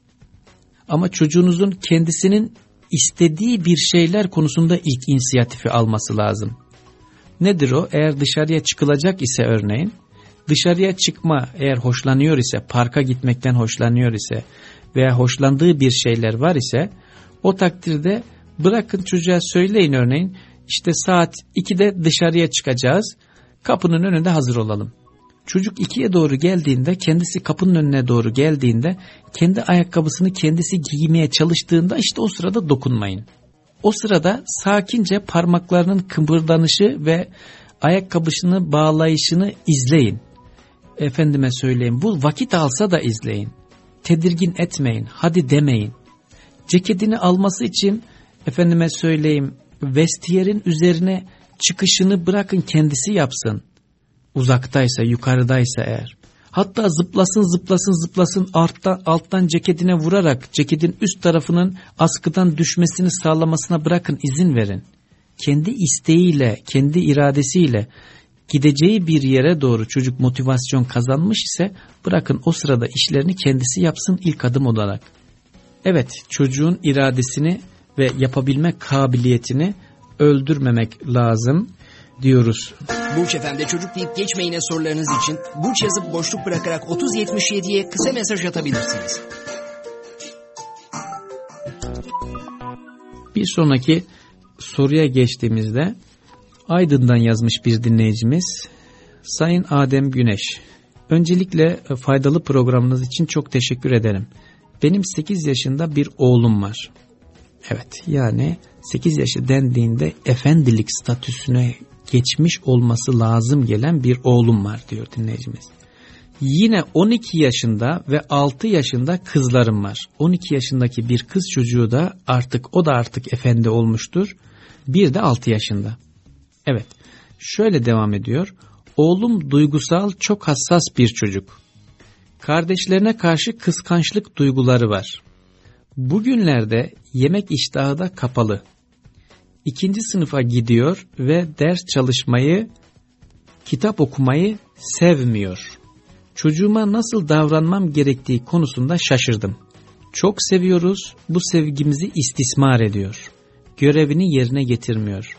Ama çocuğunuzun kendisinin istediği bir şeyler konusunda ilk inisiyatifi alması lazım. Nedir o? Eğer dışarıya çıkılacak ise örneğin, dışarıya çıkma eğer hoşlanıyor ise, parka gitmekten hoşlanıyor ise veya hoşlandığı bir şeyler var ise, o takdirde bırakın çocuğa söyleyin örneğin, işte saat 2'de dışarıya çıkacağız, kapının önünde hazır olalım. Çocuk ikiye doğru geldiğinde kendisi kapının önüne doğru geldiğinde kendi ayakkabısını kendisi giymeye çalıştığında işte o sırada dokunmayın. O sırada sakince parmaklarının kıpırdanışı ve ayakkabısını bağlayışını izleyin. Efendime söyleyeyim bu vakit alsa da izleyin. Tedirgin etmeyin hadi demeyin. Ceketini alması için efendime söyleyeyim vestiyerin üzerine çıkışını bırakın kendisi yapsın uzaktaysa, yukarıdaysa eğer. Hatta zıplasın zıplasın zıplasın alttan, alttan ceketine vurarak ceketin üst tarafının askıdan düşmesini sağlamasına bırakın izin verin. Kendi isteğiyle, kendi iradesiyle gideceği bir yere doğru çocuk motivasyon kazanmış ise bırakın o sırada işlerini kendisi yapsın ilk adım olarak. Evet çocuğun iradesini ve yapabilme kabiliyetini öldürmemek lazım diyoruz. Burç Efendi çocuk deyip geçmeyine sorularınız için Burç yazıp boşluk bırakarak 3077'ye kısa mesaj atabilirsiniz. Bir sonraki soruya geçtiğimizde Aydın'dan yazmış bir dinleyicimiz Sayın Adem Güneş Öncelikle faydalı programınız için çok teşekkür ederim. Benim 8 yaşında bir oğlum var. Evet yani 8 yaşı dendiğinde efendilik statüsüne geçmiş olması lazım gelen bir oğlum var diyor dinleyicimiz. Yine 12 yaşında ve 6 yaşında kızlarım var. 12 yaşındaki bir kız çocuğu da artık o da artık efendi olmuştur. Bir de 6 yaşında. Evet şöyle devam ediyor. Oğlum duygusal çok hassas bir çocuk. Kardeşlerine karşı kıskançlık duyguları var. Bugünlerde yemek iştahı da kapalı ikinci sınıfa gidiyor ve ders çalışmayı, kitap okumayı sevmiyor. Çocuğuma nasıl davranmam gerektiği konusunda şaşırdım. Çok seviyoruz, bu sevgimizi istismar ediyor. Görevini yerine getirmiyor.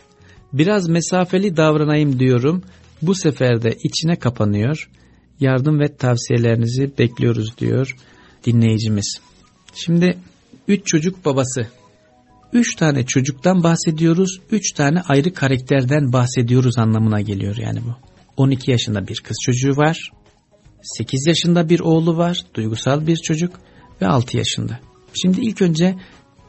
Biraz mesafeli davranayım diyorum, bu sefer de içine kapanıyor. Yardım ve tavsiyelerinizi bekliyoruz diyor dinleyicimiz. Şimdi üç çocuk babası üç tane çocuktan bahsediyoruz, üç tane ayrı karakterden bahsediyoruz anlamına geliyor yani bu. 12 yaşında bir kız çocuğu var, 8 yaşında bir oğlu var, duygusal bir çocuk ve 6 yaşında. Şimdi ilk önce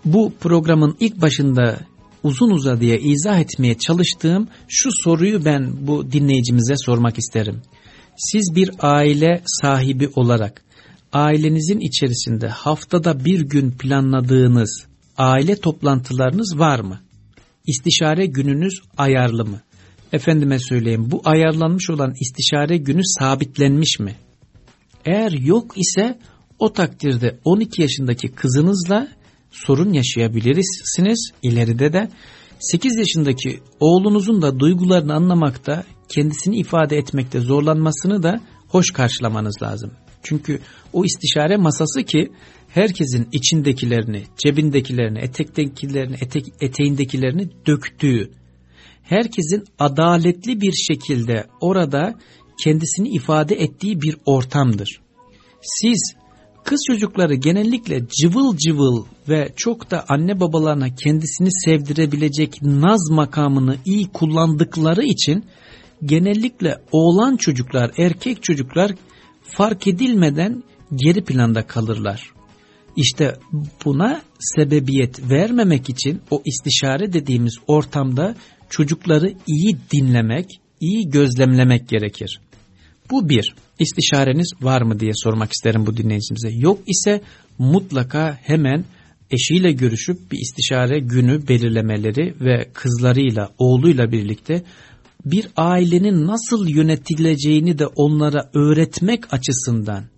bu programın ilk başında uzun uzadıya izah etmeye çalıştığım şu soruyu ben bu dinleyicimize sormak isterim. Siz bir aile sahibi olarak ailenizin içerisinde haftada bir gün planladığınız aile toplantılarınız var mı? İstişare gününüz ayarlı mı? Efendime söyleyeyim bu ayarlanmış olan istişare günü sabitlenmiş mi? Eğer yok ise o takdirde 12 yaşındaki kızınızla sorun yaşayabilirsiniz ileride de. 8 yaşındaki oğlunuzun da duygularını anlamakta, kendisini ifade etmekte zorlanmasını da hoş karşılamanız lazım. Çünkü o istişare masası ki herkesin içindekilerini, cebindekilerini, etektekilerini, etek, eteğindekilerini döktüğü, herkesin adaletli bir şekilde orada kendisini ifade ettiği bir ortamdır. Siz kız çocukları genellikle cıvıl cıvıl ve çok da anne babalarına kendisini sevdirebilecek naz makamını iyi kullandıkları için genellikle oğlan çocuklar, erkek çocuklar fark edilmeden geri planda kalırlar. İşte buna sebebiyet vermemek için o istişare dediğimiz ortamda çocukları iyi dinlemek, iyi gözlemlemek gerekir. Bu bir, istişareniz var mı diye sormak isterim bu dinleyicimize. Yok ise mutlaka hemen eşiyle görüşüp bir istişare günü belirlemeleri ve kızlarıyla, oğluyla birlikte bir ailenin nasıl yönetileceğini de onlara öğretmek açısından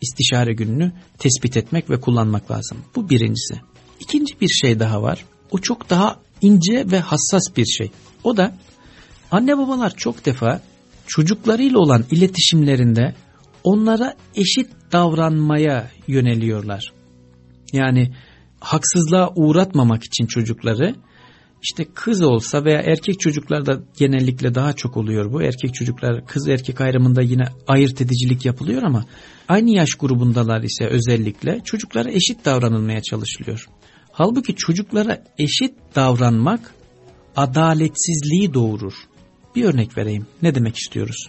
istişare gününü tespit etmek ve kullanmak lazım. Bu birincisi. İkinci bir şey daha var. O çok daha ince ve hassas bir şey. O da anne babalar çok defa çocuklarıyla olan iletişimlerinde onlara eşit davranmaya yöneliyorlar. Yani haksızlığa uğratmamak için çocukları işte kız olsa veya erkek çocuklarda genellikle daha çok oluyor bu. Erkek çocuklar kız erkek ayrımında yine ayırt edicilik yapılıyor ama aynı yaş grubundalar ise özellikle çocuklara eşit davranılmaya çalışılıyor. Halbuki çocuklara eşit davranmak adaletsizliği doğurur. Bir örnek vereyim. Ne demek istiyoruz?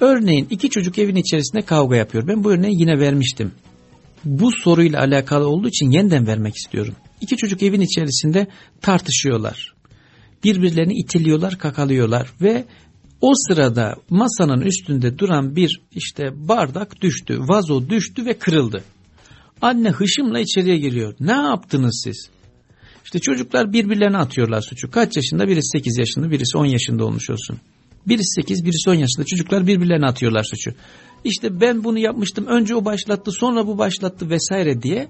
Örneğin iki çocuk evin içerisinde kavga yapıyor. Ben bu örneği yine vermiştim. Bu soruyla alakalı olduğu için yeniden vermek istiyorum. İki çocuk evin içerisinde tartışıyorlar. Birbirlerini itiliyorlar, kakalıyorlar ve o sırada masanın üstünde duran bir işte bardak düştü, vazo düştü ve kırıldı. Anne hışımla içeriye geliyor. Ne yaptınız siz? İşte çocuklar birbirlerine atıyorlar suçu. Kaç yaşında? Birisi 8 yaşında, birisi 10 yaşında olmuş olsun. Birisi 8, birisi 10 yaşında. Çocuklar birbirlerine atıyorlar suçu. İşte ben bunu yapmıştım, önce o başlattı, sonra bu başlattı vesaire diye.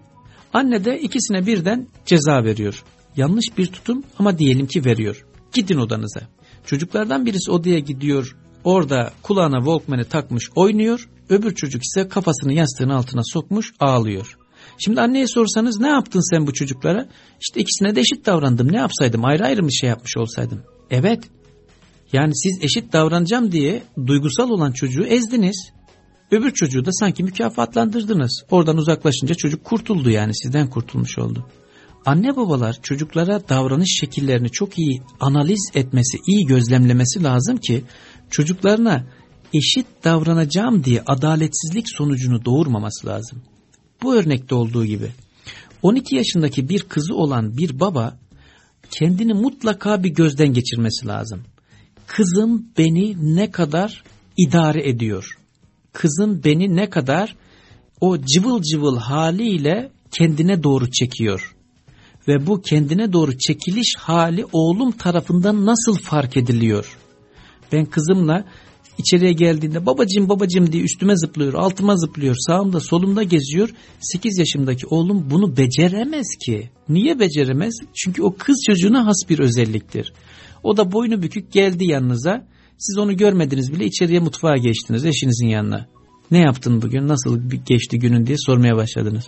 Anne de ikisine birden ceza veriyor. Yanlış bir tutum ama diyelim ki veriyor. Gidin odanıza. Çocuklardan birisi odaya gidiyor, orada kulağına Walkman'i takmış oynuyor. Öbür çocuk ise kafasını yastığın altına sokmuş ağlıyor. Şimdi anneye sorsanız ne yaptın sen bu çocuklara? İşte ikisine de eşit davrandım. Ne yapsaydım? Ayrı ayrı mı şey yapmış olsaydım? Evet. Yani siz eşit davranacağım diye duygusal olan çocuğu ezdiniz. Öbür çocuğu da sanki mükafatlandırdınız. Oradan uzaklaşınca çocuk kurtuldu yani sizden kurtulmuş oldu. Anne babalar çocuklara davranış şekillerini çok iyi analiz etmesi, iyi gözlemlemesi lazım ki çocuklarına eşit davranacağım diye adaletsizlik sonucunu doğurmaması lazım. Bu örnekte olduğu gibi 12 yaşındaki bir kızı olan bir baba kendini mutlaka bir gözden geçirmesi lazım. Kızım beni ne kadar idare ediyor? Kızım beni ne kadar o cıvıl cıvıl haliyle kendine doğru çekiyor? Ve bu kendine doğru çekiliş hali oğlum tarafından nasıl fark ediliyor? Ben kızımla İçeriye geldiğinde babacım babacım diye üstüme zıplıyor, altıma zıplıyor, sağımda solumda geziyor. 8 yaşımdaki oğlum bunu beceremez ki. Niye beceremez? Çünkü o kız çocuğuna has bir özelliktir. O da boynu bükük geldi yanınıza. Siz onu görmediniz bile içeriye mutfağa geçtiniz eşinizin yanına. Ne yaptın bugün, nasıl geçti günün diye sormaya başladınız.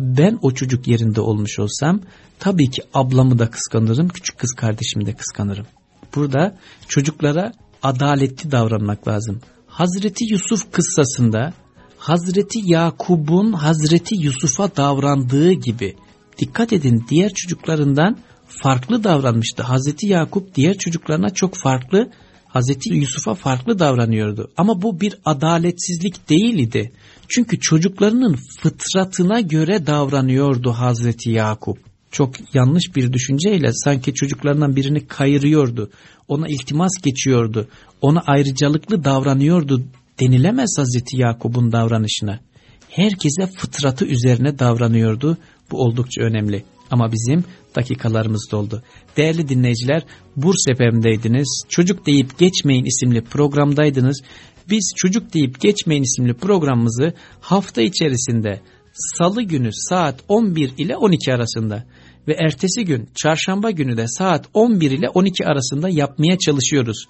Ben o çocuk yerinde olmuş olsam tabii ki ablamı da kıskanırım, küçük kız kardeşimi de kıskanırım. Burada çocuklara adaletli davranmak lazım. Hazreti Yusuf kıssasında Hazreti Yakub'un Hazreti Yusuf'a davrandığı gibi dikkat edin diğer çocuklarından farklı davranmıştı. Hazreti Yakup diğer çocuklarına çok farklı, Hazreti Yusuf'a farklı davranıyordu. Ama bu bir adaletsizlik değildi. Çünkü çocuklarının fıtratına göre davranıyordu Hazreti Yakup. Çok yanlış bir düşünceyle sanki çocuklarından birini kayırıyordu ona iltimas geçiyordu, ona ayrıcalıklı davranıyordu denilemez Hazreti Yakup'un davranışına. Herkese fıtratı üzerine davranıyordu. Bu oldukça önemli. Ama bizim dakikalarımız doldu. Değerli dinleyiciler, Burs FM'deydiniz. Çocuk deyip geçmeyin isimli programdaydınız. Biz Çocuk deyip geçmeyin isimli programımızı hafta içerisinde salı günü saat 11 ile 12 arasında ve ertesi gün çarşamba günü de saat 11 ile 12 arasında yapmaya çalışıyoruz.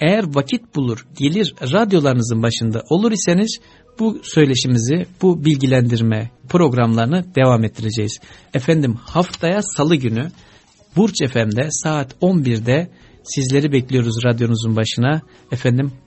Eğer vakit bulur gelir radyolarınızın başında olur iseniz bu söyleşimizi, bu bilgilendirme programlarını devam ettireceğiz. Efendim haftaya salı günü Burç FM'de saat 11'de sizleri bekliyoruz radyonuzun başına. Efendim